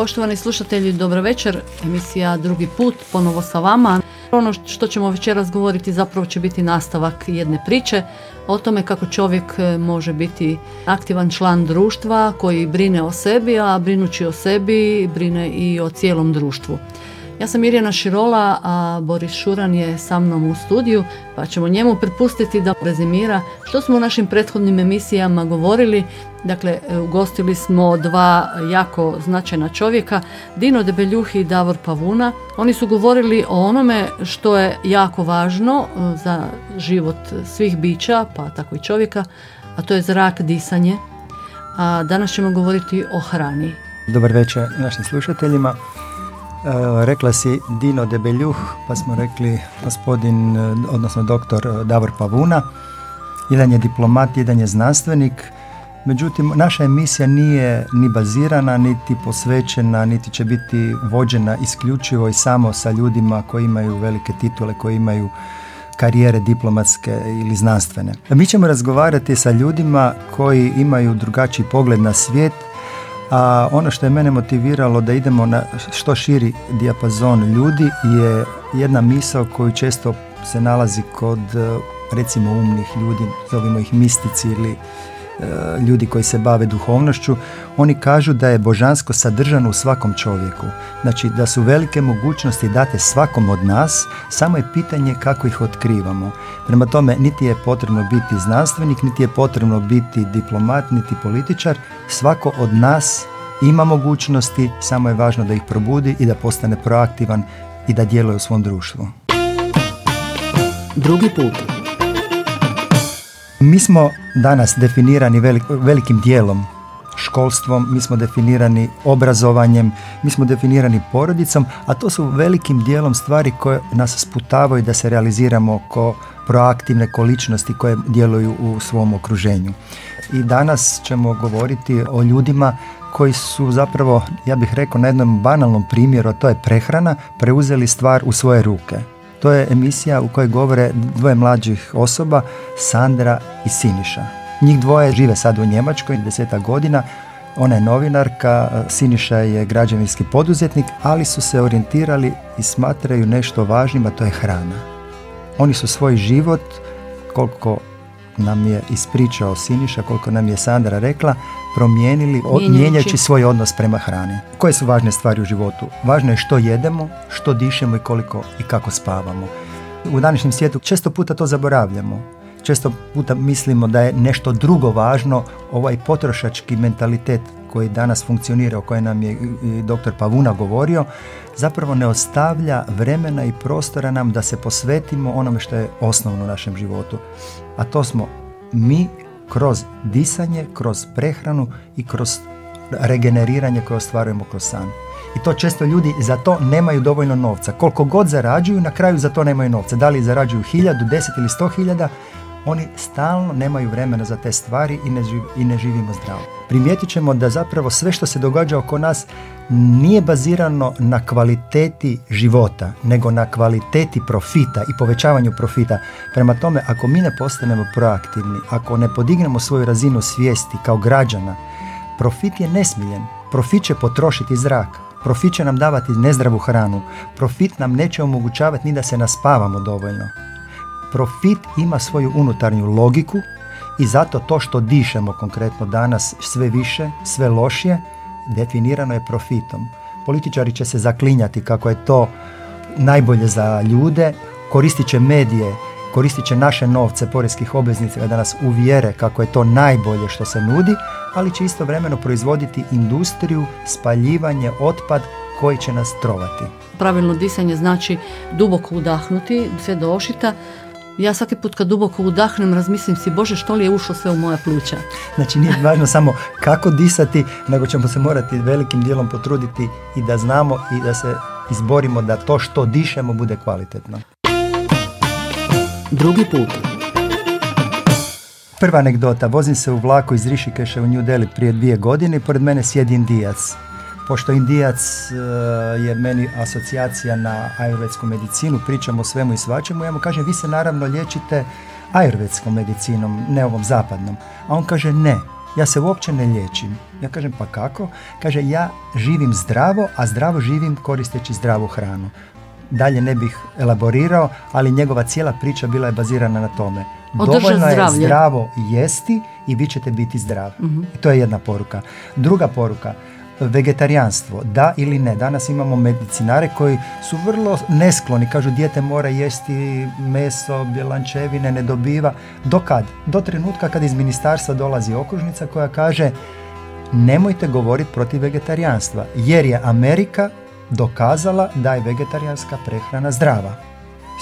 Poštovani slušatelji, dobro večer. Emisija Drugi put, ponovo sa vama. Ono što ćemo večeras govoriti zapravo će biti nastavak jedne priče o tome kako čovjek e, može biti aktivan član društva koji brine o sebi, a brinući o sebi brine i o cijelom društvu. Ja sam Mirjana Širola, a Boris Šuran je sa mnom u studiju, pa ćemo njemu prepustiti da rezimira što smo u našim prethodnim emisijama govorili. Dakle, ugostili smo dva jako značajna čovjeka, Dino Debeljuh i Davor Pavuna. Oni su govorili o onome što je jako važno e, za život svih bića, pa tako i čovjeka, a to je zrak, disanje. A danas ćemo govoriti o hrani. Dobar večer našim slušateljima. Rekla si Dino Debeljuh, pa smo rekli gospodin, e, odnosno doktor e, Davor Pavuna. Jedan je diplomat, jedan je znanstvenik. Međutim, naša emisija nije ni bazirana, niti posvećena, niti će biti vođena isključivo i samo sa ljudima koji imaju velike titule, koji imaju karijere diplomatske ili znanstvene. Mi ćemo razgovarati sa ljudima koji imaju drugačiji pogled na svijet, a ono što je mene motiviralo da idemo na što širi dijapazon ljudi je jedna misao koju često se nalazi kod recimo umnih ljudi, zovimo ih mistici ili ljudi koji se bave duhovnošću, oni kažu da je božansko sadržano u svakom čovjeku. Znači da su velike mogućnosti date svakom od nas, samo je pitanje kako ih otkrivamo. Prema tome, niti je potrebno biti znanstvenik, niti je potrebno biti diplomat, niti političar. Svako od nas ima mogućnosti, samo je važno da ih probudi i da postane proaktivan i da djeluje u svom društvu. Drugi put. Mi smo danas definirani velikim dijelom školstvom, mi smo definirani obrazovanjem, mi smo definirani porodicom, a to su velikim dijelom stvari koje nas sputavaju da se realiziramo ko proaktivne količnosti koje djeluju u svom okruženju. I danas ćemo govoriti o ljudima koji su zapravo, ja bih rekao na jednom banalnom primjeru, a to je prehrana, preuzeli stvar u svoje ruke. To je emisija u kojoj govore dvoje mlađih osoba, Sandra i Siniša. Njih dvoje žive sad u Njemačkoj, deseta godina, ona je novinarka, Siniša je građevinski poduzetnik, ali su se orijentirali i smatraju nešto važnim, a to je hrana. Oni su svoj život, koliko nam je ispričao Siniša, koliko nam je Sandra rekla, promijenili mijenjajući svoj odnos prema hrani. Koje su važne stvari u životu? Važno je što jedemo, što dišemo i koliko i kako spavamo. U današnjem svijetu često puta to zaboravljamo. Često puta mislimo da je nešto drugo važno, ovaj potrošački mentalitet koji danas funkcionira, o kojem nam je doktor Pavuna govorio, zapravo ne ostavlja vremena i prostora nam da se posvetimo onome što je osnovno u našem životu. A to smo mi kroz disanje, kroz prehranu i kroz regeneriranje koje ostvarujemo kroz san. I to često ljudi za to nemaju dovoljno novca. Koliko god zarađuju, na kraju za to nemaju novca. Da li zarađuju hiljadu, deset ili sto hiljada, oni stalno nemaju vremena za te stvari i ne, i ne živimo zdravo. Primijetit ćemo da zapravo sve što se događa oko nas nije bazirano na kvaliteti života, nego na kvaliteti profita i povećavanju profita. Prema tome, ako mi ne postanemo proaktivni, ako ne podignemo svoju razinu svijesti kao građana, profit je nesmiljen. Profit će potrošiti zrak, profit će nam davati nezdravu hranu, profit nam neće omogućavati ni da se naspavamo dovoljno profit ima svoju unutarnju logiku i zato to što dišemo konkretno danas sve više, sve lošije, definirano je profitom. Političari će se zaklinjati kako je to najbolje za ljude, koristit će medije, koristit će naše novce poreskih obveznica da nas uvjere kako je to najbolje što se nudi, ali će istovremeno proizvoditi industriju, spaljivanje, otpad koji će nas trovati. Pravilno disanje znači duboko udahnuti sve do ošita, Ja svaki put kad duboko udahnem razmislim si Bože što li je ušlo sve u moja pluća. Znači nije važno samo kako disati, nego ćemo se morati velikim dijelom potruditi i da znamo i da se izborimo da to što dišemo bude kvalitetno. Drugi put. Prva anegdota, vozim se u vlaku iz Rišikeša u New Delhi prije dvije godine i pored mene sjedi indijac. Pošto indijac e, je meni asocijacija na ajurvedsku medicinu, pričamo o svemu i svačemu, ja mu kažem, vi se naravno liječite ajurvedskom medicinom, ne ovom zapadnom. A on kaže, ne, ja se uopće ne liječim. Ja kažem, pa kako? Kaže, ja živim zdravo, a zdravo živim koristeći zdravu hranu. Dalje ne bih elaborirao, ali njegova cijela priča bila je bazirana na tome. Dovoljno je zdravo jesti i vi ćete biti zdravi. Mhm. I to je jedna poruka. Druga poruka, vegetarijanstvo, da ili ne. Danas imamo medicinare koji su vrlo neskloni, kažu dijete mora jesti meso, bjelančevine, ne dobiva. Do kad? Do trenutka kad iz ministarstva dolazi okružnica koja kaže nemojte govoriti protiv vegetarijanstva, jer je Amerika dokazala da je vegetarijanska prehrana zdrava.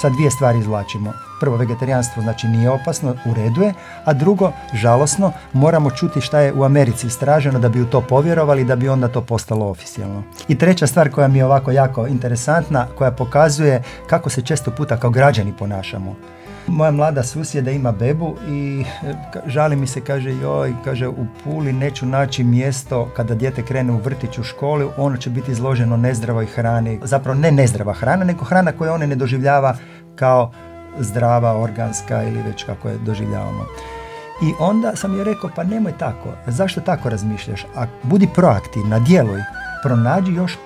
Sad dvije stvari izvlačimo. Prvo, vegetarijanstvo znači nije opasno, u redu je, a drugo, žalosno, moramo čuti šta je u Americi istraženo da bi u to povjerovali da bi onda to postalo oficijalno. I treća stvar koja mi je ovako jako interesantna, koja pokazuje kako se često puta kao građani ponašamo. Moja mlada susjeda ima bebu i e, žali mi se, kaže, joj, kaže, u Puli neću naći mjesto kada dijete krene u vrtić u školu, ono će biti izloženo nezdravoj hrani. Zapravo ne nezdrava hrana, nego hrana koju one ne doživljava kao zdrava, organska ili već kako je doživljavamo. I onda sam joj rekao, pa nemoj tako, zašto tako razmišljaš? A budi proaktivna, djeluj, pronađi još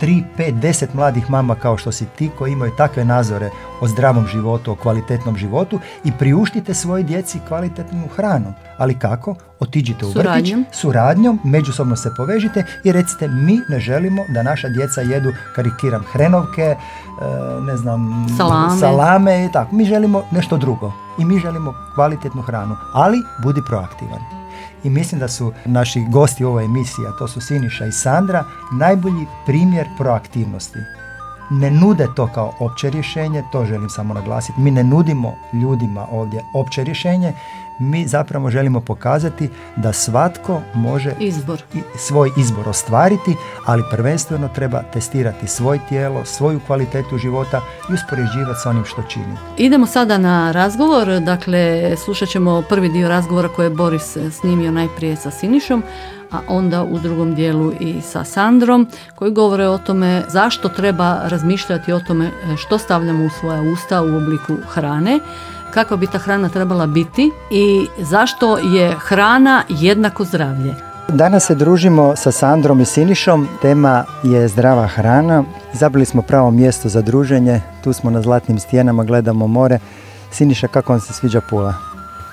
3, 5, 10 mladih mama kao što si ti koji imaju takve nazore o zdravom životu, o kvalitetnom životu i priuštite svojoj djeci kvalitetnu hranu. Ali kako? Otiđite u vrtić, suradnjom, međusobno se povežite i recite mi ne želimo da naša djeca jedu, karikiram, hrenovke, ne znam, salame. salame i tako. Mi želimo nešto drugo i mi želimo kvalitetnu hranu, ali budi proaktivan i mislim da su naši gosti u ovoj emisiji, a to su Siniša i Sandra, najbolji primjer proaktivnosti. Ne nude to kao opće rješenje, to želim samo naglasiti. Mi ne nudimo ljudima ovdje opće rješenje, mi zapravo želimo pokazati da svatko može izbor. svoj izbor ostvariti, ali prvenstveno treba testirati svoj tijelo, svoju kvalitetu života i uspoređivati sa onim što čini. Idemo sada na razgovor, dakle slušat ćemo prvi dio razgovora koji je Boris snimio najprije sa Sinišom, a onda u drugom dijelu i sa Sandrom koji govore o tome zašto treba razmišljati o tome što stavljamo u svoja usta u obliku hrane kakva bi ta hrana trebala biti i zašto je hrana jednako zdravlje. Danas se družimo sa Sandrom i Sinišom, tema je zdrava hrana. Zabili smo pravo mjesto za druženje, tu smo na zlatnim stijenama, gledamo more. Siniša, kako vam se sviđa Pula?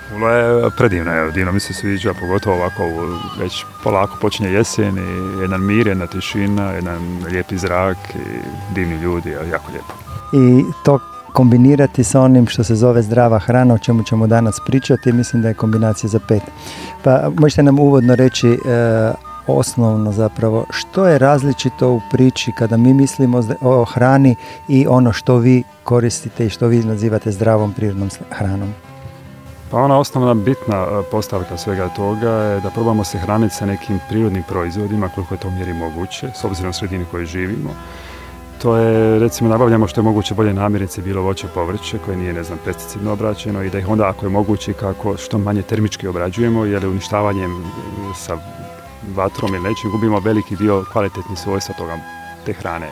Pula je predivna, evo, divno mi se sviđa, pogotovo ovako već polako počinje jesen i jedan mir, jedna tišina, jedan lijepi zrak i divni ljudi, jako lijepo. I to kombinirati sa onim što se zove zdrava hrana, o čemu ćemo danas pričati, mislim da je kombinacija za pet. Pa možete nam uvodno reći e, osnovno zapravo što je različito u priči kada mi mislimo o hrani i ono što vi koristite i što vi nazivate zdravom prirodnom hranom? Pa ona osnovna bitna e, postavka svega toga je da probamo se hraniti sa nekim prirodnim proizvodima koliko je to mjeri moguće, s obzirom sredini koju živimo to je, recimo, nabavljamo što je moguće bolje namirnice, bilo voće, povrće, koje nije, ne znam, pesticidno obrađeno i da ih onda, ako je moguće, kako što manje termički obrađujemo, jer uništavanjem sa vatrom ili nečim gubimo veliki dio kvalitetnih svojstva toga, te hrane.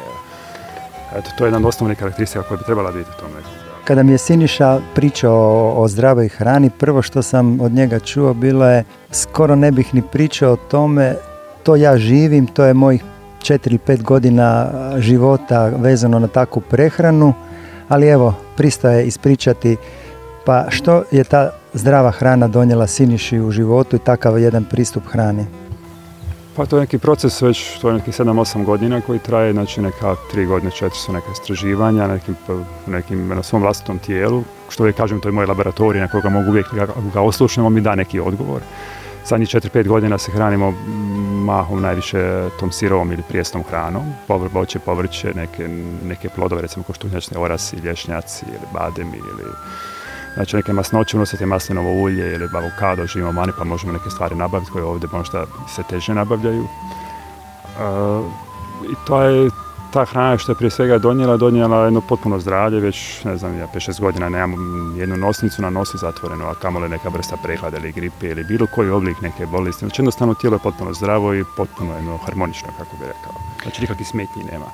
Eto, to je jedna od osnovnih karakteristika koja bi trebala biti u tome. Kada mi je Siniša pričao o, zdravoj hrani, prvo što sam od njega čuo bilo je skoro ne bih ni pričao o tome, to ja živim, to je mojih 4-5 godina života vezano na takvu prehranu, ali evo, pristaje ispričati pa što je ta zdrava hrana donijela Siniši u životu i takav jedan pristup hrani? Pa to je neki proces već, to je nekih 7-8 godina koji traje, znači neka 3 godine, 4 su neka istraživanja nekim, nekim, na svom vlastitom tijelu. Što uvijek kažem, to je moj laboratorij na koga mogu uvijek, ga oslušnemo, mi da neki odgovor. Zadnjih 4-5 godina se hranimo mahom najviše tom sirovom ili prijesnom hranom, povr, voće, povrće, neke, neke plodove, recimo koštunjačne orasi, lješnjaci ili bademi ili Znači neke masnoće unosite maslinovo ulje ili avokado, živimo mani pa možemo neke stvari nabaviti koje ovdje možda se teže nabavljaju. Uh, I to je ta hrana što je prije svega donijela, donijela jedno potpuno zdravlje, već ne znam, ja 5-6 godina nemam jednu nosnicu na nosu zatvorenu, a kamole neka vrsta prehlade ili gripe ili bilo koji oblik neke bolesti. Znači jednostavno tijelo je potpuno zdravo i potpuno jedno harmonično, kako bi rekao. Znači nikakvih smetnji nema.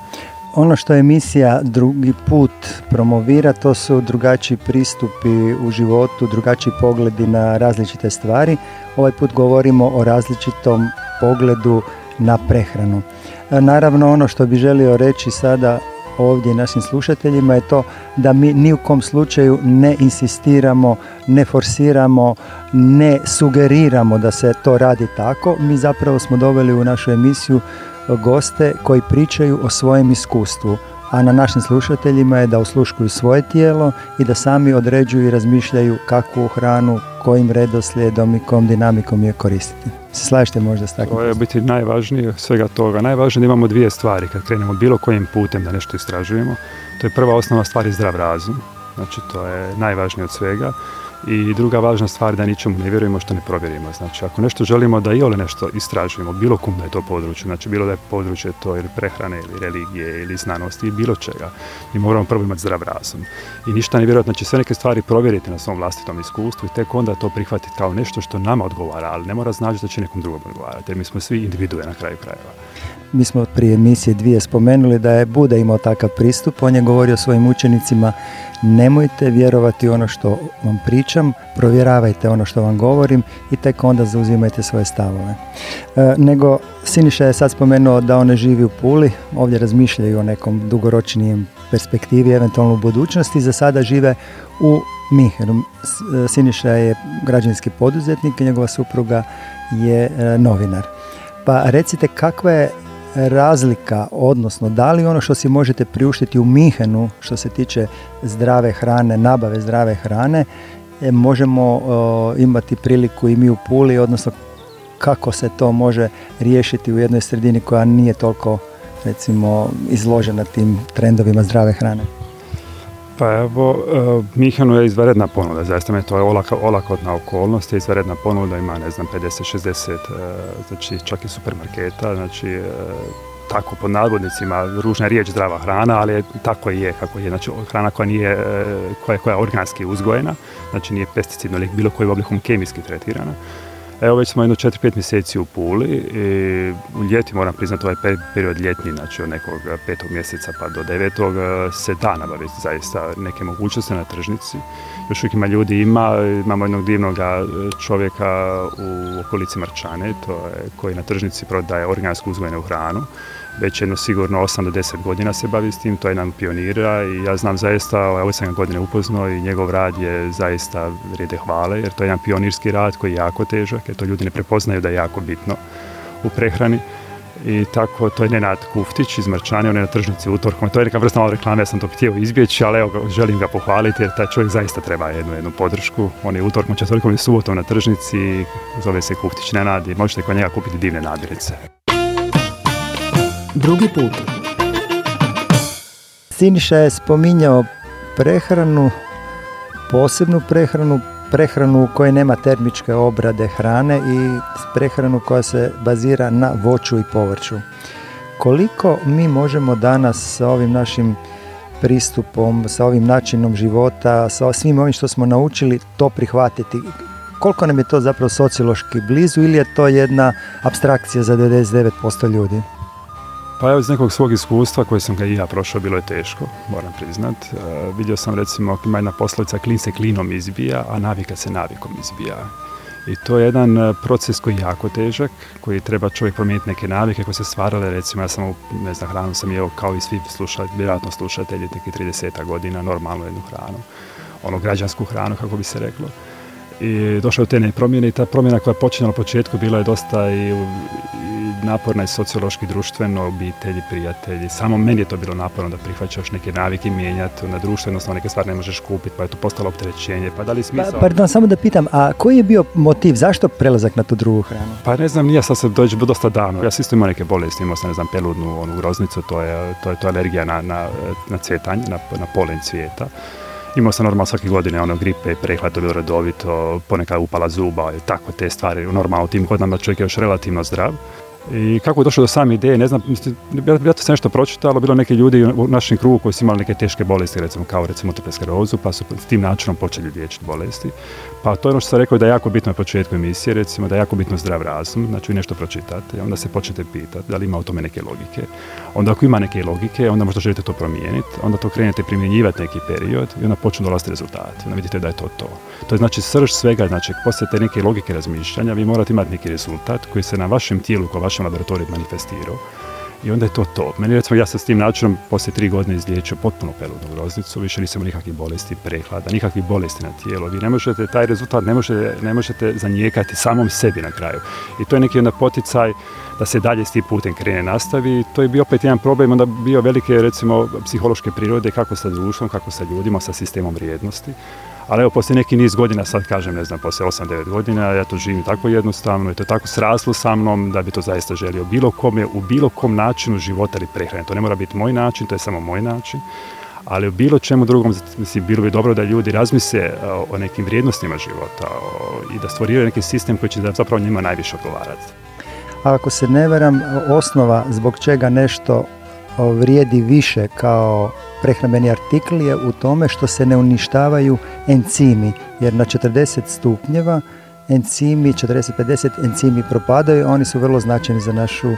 Ono što emisija drugi put promovira, to su drugačiji pristupi u životu, drugačiji pogledi na različite stvari. Ovaj put govorimo o različitom pogledu na prehranu. Naravno ono što bi želio reći sada ovdje našim slušateljima je to da mi ni u kom slučaju ne insistiramo, ne forsiramo, ne sugeriramo da se to radi tako. Mi zapravo smo doveli u našu emisiju goste koji pričaju o svojem iskustvu, a na našim slušateljima je da osluškuju svoje tijelo i da sami određuju i razmišljaju kakvu hranu, kojim redoslijedom i kojom dinamikom je koristiti. Se slažete možda s takvim? To je biti najvažnije svega toga. Najvažnije imamo dvije stvari kad krenemo bilo kojim putem da nešto istražujemo. To je prva osnovna stvar i zdrav razum. Znači to je najvažnije od svega. I druga važna stvar da ničemu ne vjerujemo što ne provjerimo. Znači ako nešto želimo da i ole nešto istražujemo, bilo kom da je to područje, znači bilo da je područje to ili prehrane ili religije ili znanosti ili bilo čega, mi moramo prvo imati zdrav razum. I ništa ne vjerojatno, znači sve neke stvari provjeriti na svom vlastitom iskustvu i tek onda to prihvatiti kao nešto što nama odgovara, ali ne mora znači da će nekom drugom odgovarati, jer mi smo svi individue na kraju krajeva. Mi smo prije emisije dvije spomenuli da je Buda imao takav pristup, on je govorio svojim učenicima nemojte vjerovati ono što vam pričam, provjeravajte ono što vam govorim i tek onda zauzimajte svoje stavove. E, nego Siniša je sad spomenuo da on ne živi u Puli, ovdje razmišljaju o nekom dugoročnijem perspektivi, eventualno u budućnosti, za sada žive u Minhenu. E, Siniša je građanski poduzetnik i njegova supruga je e, novinar. Pa recite kakva je razlika, odnosno da li ono što si možete priuštiti u Minhenu što se tiče zdrave hrane, nabave zdrave hrane, e, možemo imati priliku i mi u Puli, odnosno kako se to može riješiti u jednoj sredini koja nije toliko recimo izložena tim trendovima zdrave hrane. Pa evo, uh, Mihanu je izvanredna ponuda, zaista je to je olakotna okolnost, je izvanredna ponuda, ima ne znam 50-60, e, znači čak i supermarketa, znači e, tako pod nadvodnicima, ružna riječ zdrava hrana, ali tako je kako je, znači hrana koja nije, koja, koja je organski uzgojena, znači nije pesticidno ili bilo kojim oblikom kemijski tretirana. Evo već smo jedno 4-5 mjeseci u Puli i u ljeti moram priznati ovaj period ljetni, znači od nekog petog mjeseca pa do devetog se da nabaviti zaista neke mogućnosti na tržnici. Još uvijek ima ljudi, ima, imamo jednog divnog čovjeka u okolici Marčane, to je, koji na tržnici prodaje organsku uzgojenu hranu već jedno sigurno 8 do 10 godina se bavi s tim, to je jedan pionira i ja znam zaista, ove sam ga godine upoznao i njegov rad je zaista vrijede hvale jer to je jedan pionirski rad koji je jako težak, jer to ljudi ne prepoznaju da je jako bitno u prehrani. I tako, to je Nenad Kuftić iz Marčanja, on je na tržnici utorkom. To je neka vrsta malo reklame, ja sam to htio izbjeći, ali evo, želim ga pohvaliti jer taj čovjek zaista treba jednu, jednu podršku. On je utorkom, četvrtkom i subotom na tržnici, zove se Kuftić Nenad i možete kod njega kupiti divne namirnice. Drugi put. Siniša je spominjao prehranu, posebnu prehranu, prehranu u kojoj nema termičke obrade hrane i prehranu koja se bazira na voću i povrću. Koliko mi možemo danas sa ovim našim pristupom, sa ovim načinom života, sa svim ovim što smo naučili to prihvatiti? Koliko nam je to zapravo sociološki blizu ili je to jedna abstrakcija za 99% ljudi? Pa evo iz nekog svog iskustva koje sam ga i ja prošao, bilo je teško, moram priznat. E, vidio sam recimo, ima jedna poslovica, klin se klinom izbija, a navika se navikom izbija. I to je jedan e, proces koji je jako težak, koji treba čovjek promijeniti neke navike koje se stvarale, recimo ja sam, ne znam, hranu sam jeo kao i svi slušatelji, vjerojatno slušatelji, neki 30 godina, normalnu jednu hranu, ono građansku hranu, kako bi se reklo i došao do te promjene i ta promjena koja je počinjala na početku bila je dosta i, naporna i sociološki, društveno, obitelji, prijatelji. Samo meni je to bilo naporno da prihvaćaš neke navike mijenjati na društvo, jednostavno neke stvari ne možeš kupiti, pa je to postalo opterećenje. Pa da li smisao... Pa, pardon, samo da pitam, a koji je bio motiv, zašto prelazak na tu drugu hranu? Pa ne znam, nije sad se dođe dosta davno. Ja sam isto imao neke bolesti, imao sam, ne znam, peludnu onu groznicu, to je, to je, to alergija na, na, na cvetanje, na, na polen cvijeta Imao sam normalno svake godine ono gripe, prehlad, bilo redovito, ponekad upala zuba i tako te stvari. Normalno u tim godinama čovjek je još relativno zdrav. I kako je došlo do same ideje, ne znam, ja to sam nešto pročitalo, bilo neki ljudi u našem krugu koji su imali neke teške bolesti, recimo kao recimo sklerozu, pa su s tim načinom počeli liječiti bolesti. Pa to je ono što sam rekao da je jako bitno na početku emisije, recimo da je jako bitno zdrav razum, znači vi nešto pročitate, onda se počnete pitati da li ima u tome neke logike. Onda ako ima neke logike, onda možda želite to promijeniti, onda to krenete primjenjivati neki period i onda počnu dolaziti rezultati. Onda vidite da je to to. To je znači srž svega, znači poslije te neke logike razmišljanja, vi morate imati neki rezultat koji se na vašem tijelu, kao vašem laboratoriju manifestirao i onda je to to. Meni recimo, ja sam s tim načinom poslije tri godine izliječio potpuno peludnu groznicu, više nisam nikakvih bolesti prehlada, nikakvih bolesti na tijelo. Vi ne možete, taj rezultat ne možete, ne možete zanijekati samom sebi na kraju. I to je neki onda poticaj da se dalje s tim putem krene nastavi. To je bio opet jedan problem, onda bio velike recimo psihološke prirode kako sa društvom, kako sa ljudima, sa sistemom vrijednosti. Ali evo, poslije neki niz godina, sad kažem, ne znam, poslije 8-9 godina, ja to živim tako jednostavno i to je tako sraslo sa mnom da bi to zaista želio bilo kome, u bilo kom načinu života ili prehrane. To ne mora biti moj način, to je samo moj način. Ali u bilo čemu drugom, mislim, bilo bi dobro da ljudi razmise o nekim vrijednostima života i da stvoriraju neki sistem koji će zapravo njima najviše odgovarati. Ako se ne veram, osnova zbog čega nešto vrijedi više kao prehrambeni artikl je u tome što se ne uništavaju encimi, jer na 40 stupnjeva encimi, 40-50 encimi propadaju, oni su vrlo značajni za našu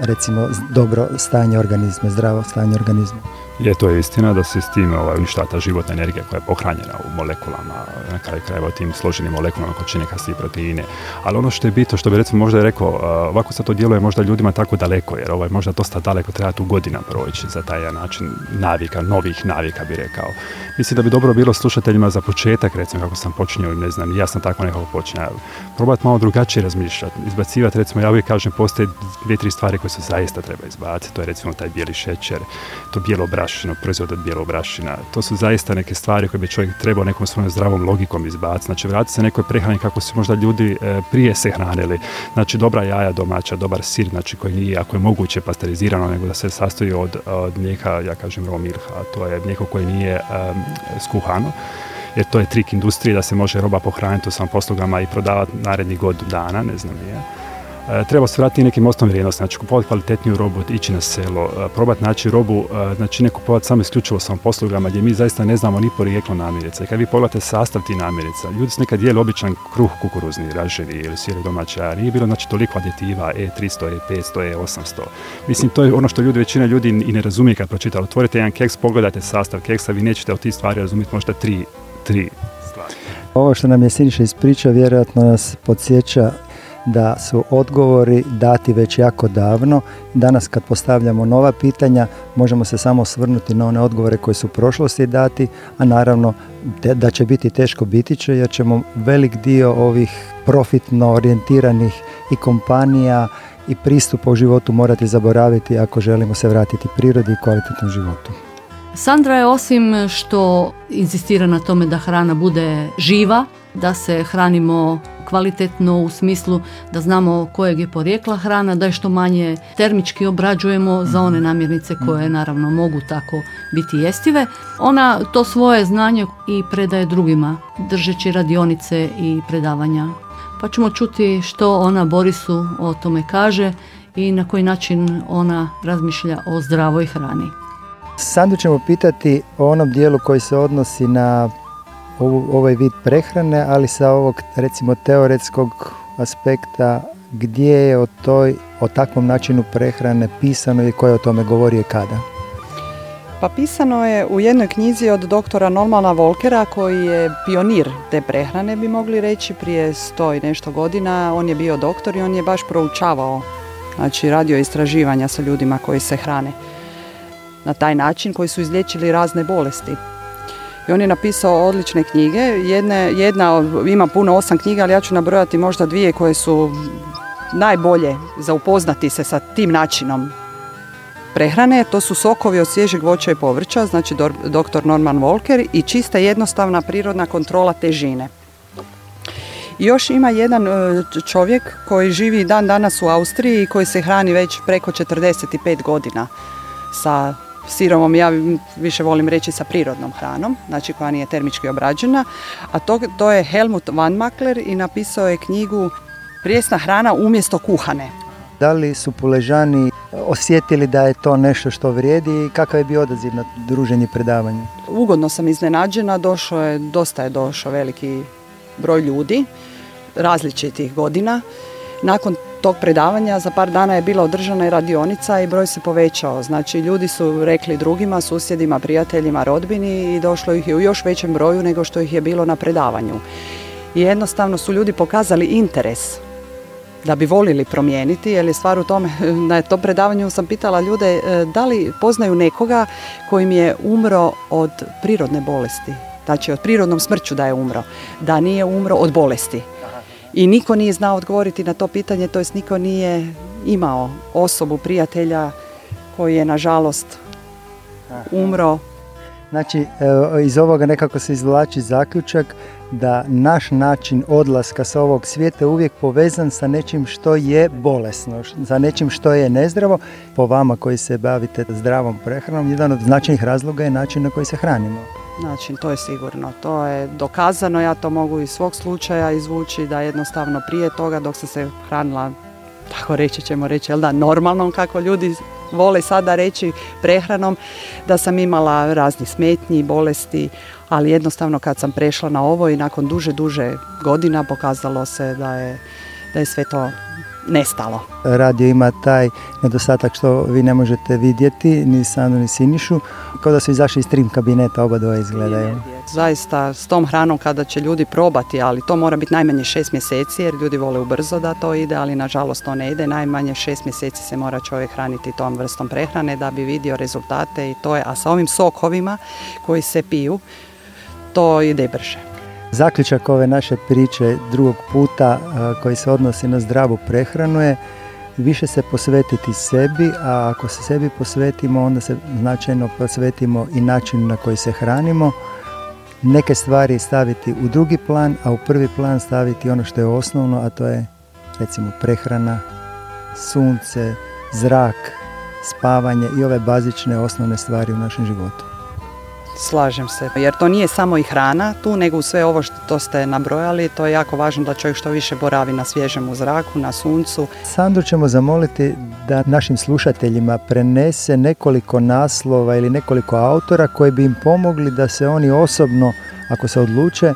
recimo dobro stanje organizma, zdravo stanje organizma. Je, to je istina da se s tim ovaj, uništava ta životna energija koja je pohranjena u molekulama, na kraju krajeva tim složenim molekulama koje čine kasnije proteine. Ali ono što je bitno, što bi recimo možda rekao, ovako sad to djeluje možda ljudima tako daleko, jer ovaj možda dosta daleko treba tu godina proći za taj način navika, novih navika bi rekao. Mislim da bi dobro bilo slušateljima za početak, recimo kako sam počinio, ne znam, ja sam tako nekako počinjao, probati malo drugačije razmišljati, izbacivati, recimo ja uvijek kažem, postoje dvije, tri stvari koje se zaista treba izbaciti, to je recimo taj bijeli šećer, to bijelo proizvod od bijelog brašina. To su zaista neke stvari koje bi čovjek trebao nekom svojom zdravom logikom izbaciti. Znači vratiti se nekoj prehrani kako su možda ljudi e, prije se hranili. Znači dobra jaja domaća, dobar sir, znači koji nije, ako je moguće, pasterizirano, nego da se sastoji od, od mlijeka, ja kažem raw milha, to je mlijeko koje nije skuhano jer to je trik industrije da se može roba pohraniti u sam poslugama i prodavati narednih godinu dana, ne znam nije. E, treba se vratiti nekim osnovnim vrijednostima, znači kupovati kvalitetniju robu, ići na selo, e, probati naći robu, e, znači ne kupovati samo isključivo samo poslugama gdje mi zaista ne znamo ni porijeklo namirnica. I kad vi pogledate sastav ti namirnica, ljudi su nekad jeli običan kruh kukuruzni, raževi ili sjeli domaća, nije bilo znači toliko aditiva E300, E500, E800. Mislim, to je ono što ljudi, većina ljudi i ne razumije kad pročita. Otvorite jedan keks, pogledajte sastav keksa, vi nećete od tih stvari razumjeti možda tri, tri stvari. Ovo što nam je Siniša ispričao vjerojatno nas podsjeća da su odgovori dati već jako davno. Danas kad postavljamo nova pitanja možemo se samo svrnuti na one odgovore koji su u prošlosti dati, a naravno da će biti teško biti će jer ćemo velik dio ovih profitno orijentiranih i kompanija i pristupa u životu morati zaboraviti ako želimo se vratiti prirodi i kvalitetnom životu. Sandra je osim što insistira na tome da hrana bude živa, da se hranimo kvalitetno u smislu da znamo kojeg je porijekla hrana, da je što manje termički obrađujemo za one namirnice koje naravno mogu tako biti jestive. Ona to svoje znanje i predaje drugima, držeći radionice i predavanja. Pa ćemo čuti što ona Borisu o tome kaže i na koji način ona razmišlja o zdravoj hrani. Sandu ćemo pitati o onom dijelu koji se odnosi na ovaj vid prehrane, ali sa ovog recimo teoretskog aspekta gdje je o toj, o takvom načinu prehrane pisano i ko je o tome govorio i kada? Pa pisano je u jednoj knjizi od doktora Normana Volkera koji je pionir te prehrane bi mogli reći prije sto i nešto godina. On je bio doktor i on je baš proučavao, znači radio istraživanja sa ljudima koji se hrane na taj način, koji su izlječili razne bolesti. I on je napisao odlične knjige. Jedne, jedna ima puno osam knjiga, ali ja ću nabrojati možda dvije koje su najbolje za upoznati se sa tim načinom prehrane. To su sokovi od svježeg voća i povrća, znači dr. Norman Walker i čista jednostavna prirodna kontrola težine. Još ima jedan e, čovjek koji živi dan danas u Austriji i koji se hrani već preko 45 godina sa sirovom, ja više volim reći sa prirodnom hranom, znači koja nije termički obrađena, a to, to je Helmut Van Makler i napisao je knjigu Prijesna hrana umjesto kuhane. Da li su puležani osjetili da je to nešto što vrijedi i kakav je bio odaziv na druženje predavanje? Ugodno sam iznenađena, došao je, dosta je došao veliki broj ljudi različitih godina. Nakon tog predavanja za par dana je bila održana i radionica i broj se povećao. Znači ljudi su rekli drugima, susjedima, prijateljima, rodbini i došlo ih je u još većem broju nego što ih je bilo na predavanju. I jednostavno su ljudi pokazali interes da bi volili promijeniti, jer je stvar u tome, na tom predavanju sam pitala ljude e, da li poznaju nekoga koji mi je umro od prirodne bolesti, znači od prirodnom smrću da je umro, da nije umro od bolesti. I niko nije znao odgovoriti na to pitanje, to jest niko nije imao osobu, prijatelja koji je nažalost umro. Znači, iz ovoga nekako se izvlači zaključak da naš način odlaska sa ovog svijeta uvijek povezan sa nečim što je bolesno, sa nečim što je nezdravo. Po vama koji se bavite zdravom prehranom, jedan od značajnih razloga je način na koji se hranimo. Znači, to je sigurno. To je dokazano, ja to mogu iz svog slučaja izvući da jednostavno prije toga dok sam se hranila, tako reći ćemo reći, jel da, normalnom kako ljudi vole sada reći prehranom, da sam imala raznih smetnji, bolesti, ali jednostavno kad sam prešla na ovo i nakon duže, duže godina pokazalo se da je, da je sve to nestalo. Radio ima taj nedostatak što vi ne možete vidjeti, ni Sandu ni Sinišu, kao da su izašli iz trim kabineta, oba dvoje izgledaju. Zaista s tom hranom kada će ljudi probati, ali to mora biti najmanje šest mjeseci jer ljudi vole ubrzo da to ide, ali nažalost to ne ide. Najmanje šest mjeseci se mora čovjek hraniti tom vrstom prehrane da bi vidio rezultate i to je, a sa ovim sokovima koji se piju, to ide brže. Zaključak ove naše priče drugog puta koji se odnosi na zdravu prehranu je više se posvetiti sebi, a ako se sebi posvetimo onda se značajno posvetimo i način na koji se hranimo. Neke stvari staviti u drugi plan, a u prvi plan staviti ono što je osnovno, a to je recimo prehrana, sunce, zrak, spavanje i ove bazične osnovne stvari u našem životu. Slažem se, jer to nije samo i hrana tu, nego sve ovo što ste nabrojali, to je jako važno da čovjek što više boravi na svježem zraku, na suncu. Sandru ćemo zamoliti da našim slušateljima prenese nekoliko naslova ili nekoliko autora koji bi im pomogli da se oni osobno, ako se odluče,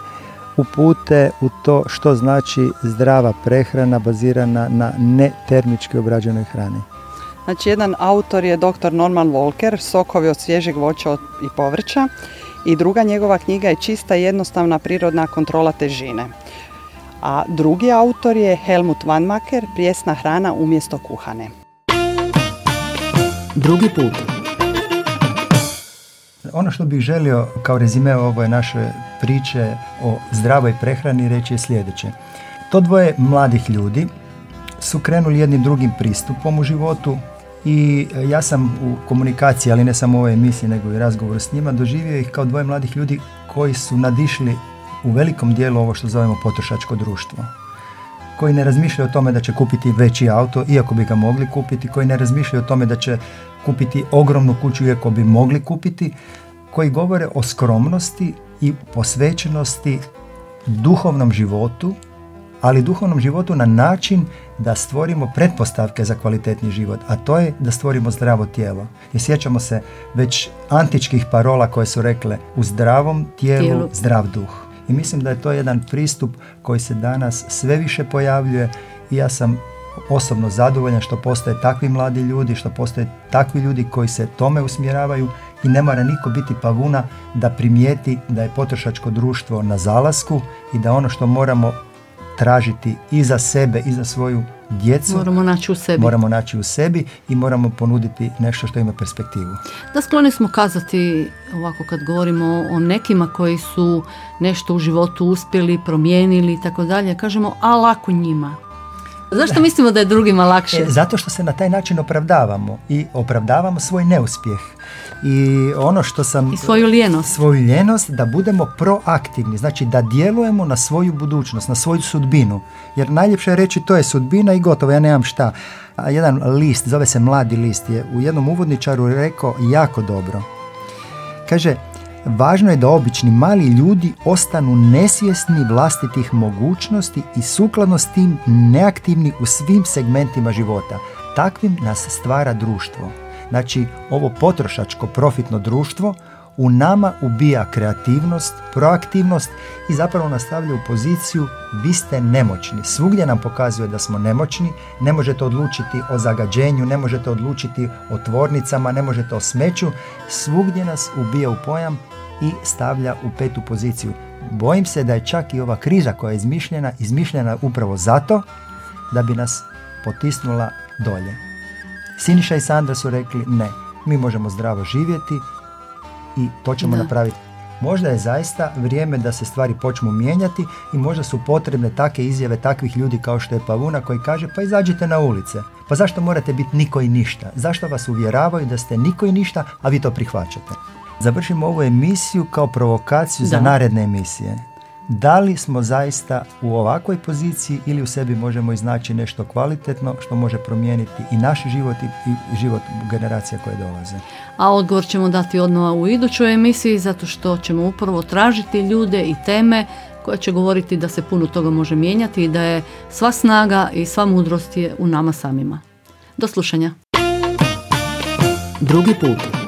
upute u to što znači zdrava prehrana bazirana na netermički obrađenoj hrani. Znači, jedan autor je dr. Norman Walker, Sokovi od svježeg voća i povrća i druga njegova knjiga je Čista i jednostavna prirodna kontrola težine. A drugi autor je Helmut Vanmaker, Prijesna hrana umjesto kuhane. Drugi put. Ono što bih želio kao rezime ove naše priče o zdravoj prehrani reći je sljedeće. To dvoje mladih ljudi su krenuli jednim drugim pristupom u životu, i e, ja sam u komunikaciji, ali ne samo u ovoj emisiji, nego i razgovoru s njima, doživio ih kao dvoje mladih ljudi koji su nadišli u velikom dijelu ovo što zovemo potrošačko društvo. Koji ne razmišljaju o tome da će kupiti veći auto, iako bi ga mogli kupiti, koji ne razmišljaju o tome da će kupiti ogromnu kuću, iako bi mogli kupiti, koji govore o skromnosti i posvećenosti duhovnom životu, ali duhovnom životu na način da stvorimo pretpostavke za kvalitetni život, a to je da stvorimo zdravo tijelo. I sjećamo se već antičkih parola koje su rekle u zdravom tijelu, zdrav duh. I mislim da je to jedan pristup koji se danas sve više pojavljuje i ja sam osobno zadovoljan što postoje takvi mladi ljudi, što postoje takvi ljudi koji se tome usmjeravaju i ne mora niko biti pavuna da primijeti da je potrošačko društvo na zalasku i da ono što moramo tražiti i za sebe i za svoju djecu. Moramo naći u sebi. Moramo naći u sebi i moramo ponuditi nešto što ima perspektivu. Da skloni smo kazati ovako kad govorimo o nekima koji su nešto u životu uspjeli, promijenili i tako dalje, kažemo a lako njima. Zašto mislimo da je drugima lakše? E, zato što se na taj način opravdavamo i opravdavamo svoj neuspjeh. I ono što sam... I svoju ljenost. Svoju ljenost da budemo proaktivni, znači da djelujemo na svoju budućnost, na svoju sudbinu. Jer najljepše je reći to je sudbina i gotovo, ja nemam šta. A jedan list, zove se Mladi list, je u jednom uvodničaru rekao jako dobro. Kaže, Važno je da obični mali ljudi ostanu nesvjesni vlastitih mogućnosti i sukladno s tim neaktivni u svim segmentima života. Takvim nas stvara društvo. Znači, ovo potrošačko profitno društvo u nama ubija kreativnost, proaktivnost i zapravo nastavlja u poziciju vi ste nemoćni. Svugdje nam pokazuje da smo nemoćni, ne možete odlučiti o zagađenju, ne možete odlučiti o tvornicama, ne možete o smeću. Svugdje nas ubija u pojam i stavlja u petu poziciju. Bojim se da je čak i ova kriza koja je izmišljena, izmišljena upravo zato da bi nas potisnula dolje. Siniša i Sandra su rekli ne, mi možemo zdravo živjeti i to ćemo napraviti. Možda je zaista vrijeme da se stvari počnu mijenjati i možda su potrebne takve izjave takvih ljudi kao što je Pavuna koji kaže pa izađite na ulice. Pa zašto morate biti niko i ništa? Zašto vas uvjeravaju da ste niko i ništa, a vi to prihvaćate? Završimo ovu emisiju kao provokaciju za naredne emisije. Da li smo zaista u ovakvoj poziciji ili u sebi možemo iznaći nešto kvalitetno što može promijeniti i naš život i život generacija koje dolaze. A odgovor ćemo dati odnova u idućoj emisiji zato što ćemo upravo tražiti ljude i teme koje će govoriti da se puno toga može mijenjati i da je sva snaga i sva mudrost je u nama samima. Do slušanja. Drugi put